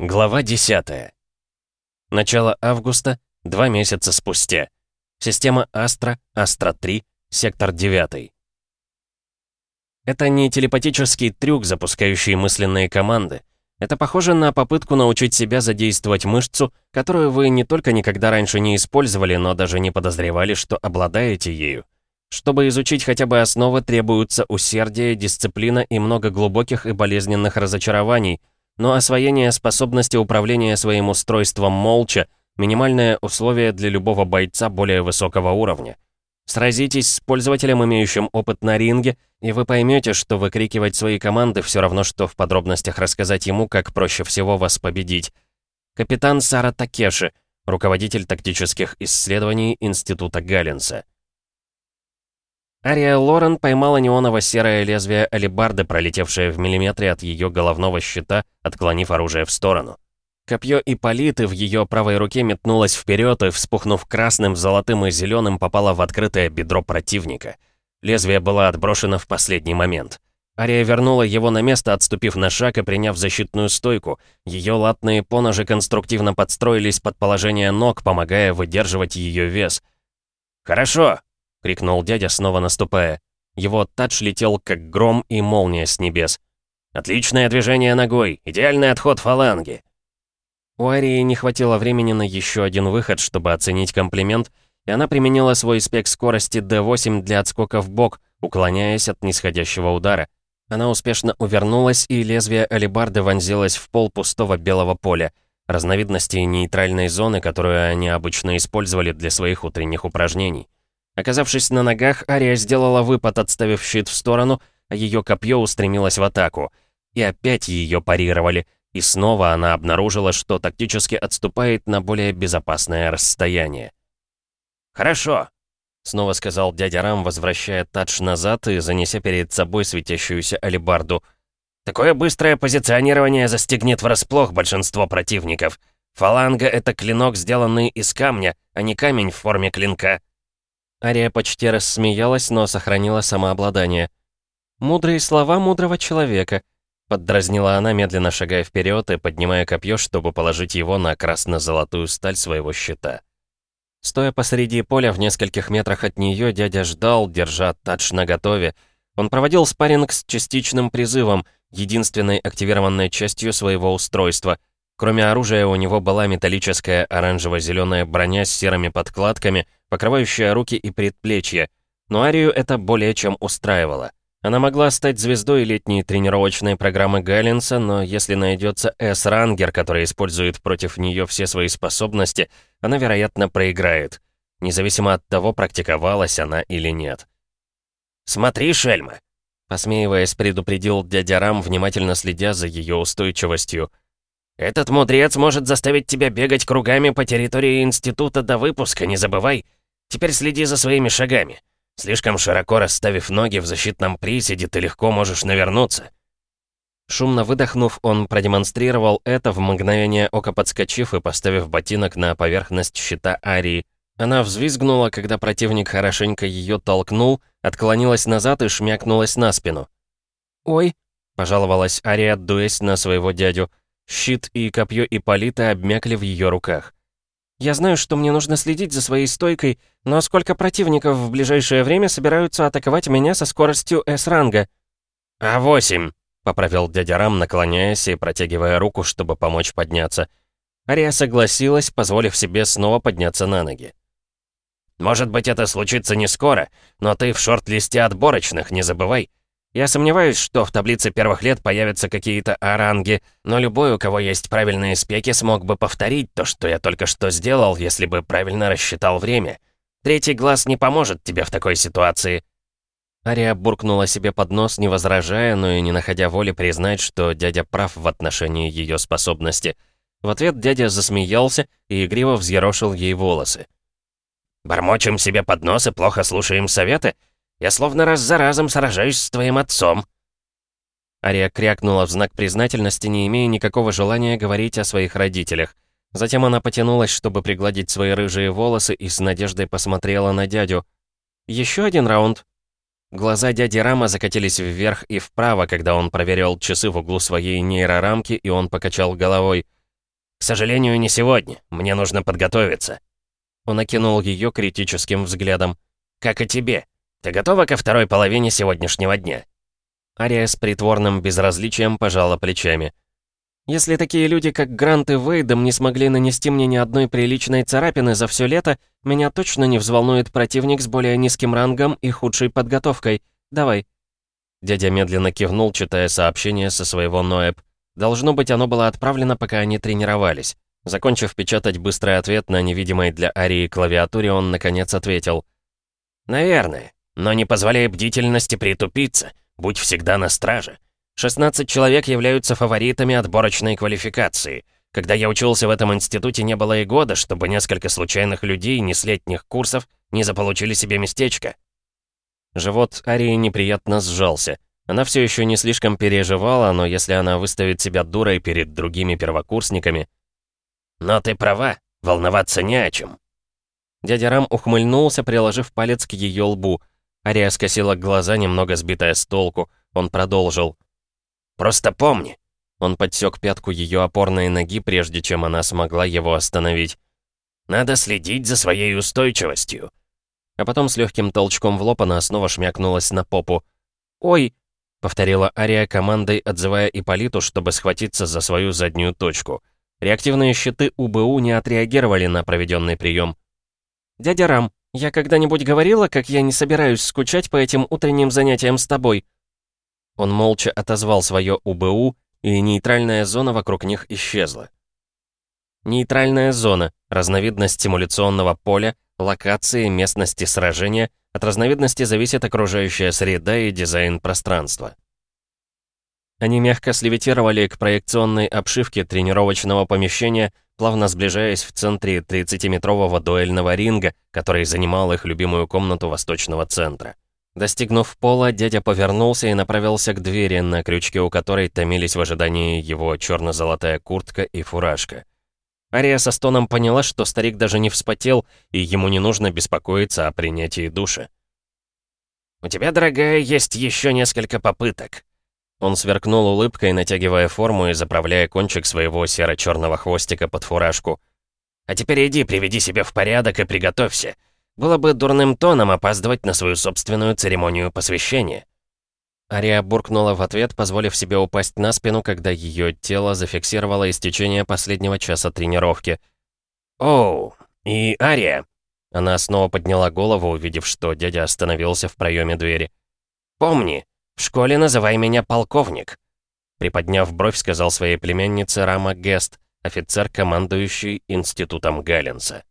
Глава 10. Начало августа, два месяца спустя. Система Астра, Астра-3, сектор 9. Это не телепатический трюк, запускающий мысленные команды. Это похоже на попытку научить себя задействовать мышцу, которую вы не только никогда раньше не использовали, но даже не подозревали, что обладаете ею. Чтобы изучить хотя бы основы, требуются усердие, дисциплина и много глубоких и болезненных разочарований, но освоение способности управления своим устройством молча — минимальное условие для любого бойца более высокого уровня. Сразитесь с пользователем, имеющим опыт на ринге, и вы поймете, что выкрикивать свои команды все равно, что в подробностях рассказать ему, как проще всего вас победить. Капитан Сара Такеши, руководитель тактических исследований Института Галлинса. Ария Лорен поймала неоново-серое лезвие алебарды, пролетевшее в миллиметре от ее головного щита, отклонив оружие в сторону. Копье Ипполиты в ее правой руке метнулось вперед и, вспухнув красным, золотым и зеленым, попало в открытое бедро противника. Лезвие было отброшено в последний момент. Ария вернула его на место, отступив на шаг и приняв защитную стойку. Ее латные поножи конструктивно подстроились под положение ног, помогая выдерживать ее вес. «Хорошо!» — крикнул дядя, снова наступая. Его тадж летел, как гром и молния с небес. «Отличное движение ногой! Идеальный отход фаланги!» У Арии не хватило времени на еще один выход, чтобы оценить комплимент, и она применила свой спек скорости D8 для отскока в бок, уклоняясь от нисходящего удара. Она успешно увернулась, и лезвие алебарды вонзилось в пол пустого белого поля, разновидности нейтральной зоны, которую они обычно использовали для своих утренних упражнений. Оказавшись на ногах, Ария сделала выпад, отставив щит в сторону, а ее копье устремилось в атаку. И опять ее парировали, и снова она обнаружила, что тактически отступает на более безопасное расстояние. «Хорошо», — снова сказал дядя Рам, возвращая тадж назад и занеся перед собой светящуюся алебарду. «Такое быстрое позиционирование застегнет врасплох большинство противников. Фаланга — это клинок, сделанный из камня, а не камень в форме клинка». Ария почти рассмеялась, но сохранила самообладание. «Мудрые слова мудрого человека», — поддразнила она, медленно шагая вперед и поднимая копье, чтобы положить его на красно-золотую сталь своего щита. Стоя посреди поля в нескольких метрах от нее, дядя ждал, держа тадж наготове. Он проводил спарринг с частичным призывом, единственной активированной частью своего устройства. Кроме оружия, у него была металлическая оранжево-зеленая броня с серыми подкладками — покрывающая руки и предплечья, но Арию это более чем устраивало. Она могла стать звездой летней тренировочной программы Галлинса, но если найдется С-рангер, который использует против нее все свои способности, она, вероятно, проиграет, независимо от того, практиковалась она или нет. «Смотри, Шельма!» Посмеиваясь, предупредил дядя Рам, внимательно следя за ее устойчивостью. «Этот мудрец может заставить тебя бегать кругами по территории института до выпуска, не забывай!» Теперь следи за своими шагами. Слишком широко расставив ноги в защитном приседе, ты легко можешь навернуться». Шумно выдохнув, он продемонстрировал это в мгновение ока подскочив и поставив ботинок на поверхность щита Арии. Она взвизгнула, когда противник хорошенько ее толкнул, отклонилась назад и шмякнулась на спину. «Ой», — пожаловалась Ария, дуясь на своего дядю. Щит и копье Ипполита обмякли в ее руках. Я знаю, что мне нужно следить за своей стойкой, но сколько противников в ближайшее время собираются атаковать меня со скоростью С-ранга?» «А8», — поправил дядя Рам, наклоняясь и протягивая руку, чтобы помочь подняться. Ария согласилась, позволив себе снова подняться на ноги. «Может быть, это случится не скоро, но ты в шорт-листе отборочных, не забывай. Я сомневаюсь, что в таблице первых лет появятся какие-то оранги, но любой, у кого есть правильные спеки, смог бы повторить то, что я только что сделал, если бы правильно рассчитал время. Третий глаз не поможет тебе в такой ситуации». Ария буркнула себе под нос, не возражая, но и не находя воли признать, что дядя прав в отношении ее способности. В ответ дядя засмеялся и игриво взъерошил ей волосы. «Бормочем себе под нос и плохо слушаем советы? Я словно раз за разом сражаюсь с твоим отцом». Ария крякнула в знак признательности, не имея никакого желания говорить о своих родителях. Затем она потянулась, чтобы пригладить свои рыжие волосы и с надеждой посмотрела на дядю. «Еще один раунд?» Глаза дяди Рама закатились вверх и вправо, когда он проверил часы в углу своей нейрорамки, и он покачал головой. «К сожалению, не сегодня. Мне нужно подготовиться». Он окинул ее критическим взглядом. «Как и тебе. Ты готова ко второй половине сегодняшнего дня?» Ария с притворным безразличием пожала плечами. «Если такие люди, как Грант и Вейдом, не смогли нанести мне ни одной приличной царапины за все лето, меня точно не взволнует противник с более низким рангом и худшей подготовкой. Давай». Дядя медленно кивнул, читая сообщение со своего Ноэб. Должно быть, оно было отправлено, пока они тренировались. Закончив печатать быстрый ответ на невидимой для Арии клавиатуре, он, наконец, ответил. «Наверное. Но не позволяй бдительности притупиться. Будь всегда на страже. 16 человек являются фаворитами отборочной квалификации. Когда я учился в этом институте, не было и года, чтобы несколько случайных людей не с летних курсов не заполучили себе местечко». Живот Арии неприятно сжался. Она все еще не слишком переживала, но если она выставит себя дурой перед другими первокурсниками... «Но ты права, волноваться не о чем». Дядя Рам ухмыльнулся, приложив палец к ее лбу. Ария скосила глаза, немного сбитая с толку. Он продолжил. «Просто помни». Он подсек пятку ее опорной ноги, прежде чем она смогла его остановить. «Надо следить за своей устойчивостью». А потом с легким толчком в лоб она снова шмякнулась на попу. «Ой!» — повторила Ария командой, отзывая Иполиту, чтобы схватиться за свою заднюю точку. Реактивные щиты УБУ не отреагировали на проведенный прием. «Дядя Рам, я когда-нибудь говорила, как я не собираюсь скучать по этим утренним занятиям с тобой?» Он молча отозвал свое УБУ, и нейтральная зона вокруг них исчезла. Нейтральная зона — разновидность стимуляционного поля, локации, местности сражения, от разновидности зависит окружающая среда и дизайн пространства. Они мягко слевитировали к проекционной обшивке тренировочного помещения, плавно сближаясь в центре 30-метрового дуэльного ринга, который занимал их любимую комнату восточного центра. Достигнув пола, дядя повернулся и направился к двери, на крючке у которой томились в ожидании его черно-золотая куртка и фуражка. Ария со стоном поняла, что старик даже не вспотел, и ему не нужно беспокоиться о принятии душа. «У тебя, дорогая, есть еще несколько попыток». Он сверкнул улыбкой, натягивая форму и заправляя кончик своего серо-черного хвостика под фуражку. «А теперь иди, приведи себя в порядок и приготовься. Было бы дурным тоном опаздывать на свою собственную церемонию посвящения». Ария буркнула в ответ, позволив себе упасть на спину, когда ее тело зафиксировало истечение последнего часа тренировки. «Оу, и Ария!» Она снова подняла голову, увидев, что дядя остановился в проеме двери. «Помни, в школе называй меня полковник!» Приподняв бровь, сказал своей племяннице Рама Гест, офицер, командующий институтом Галлинса.